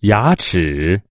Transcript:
牙齿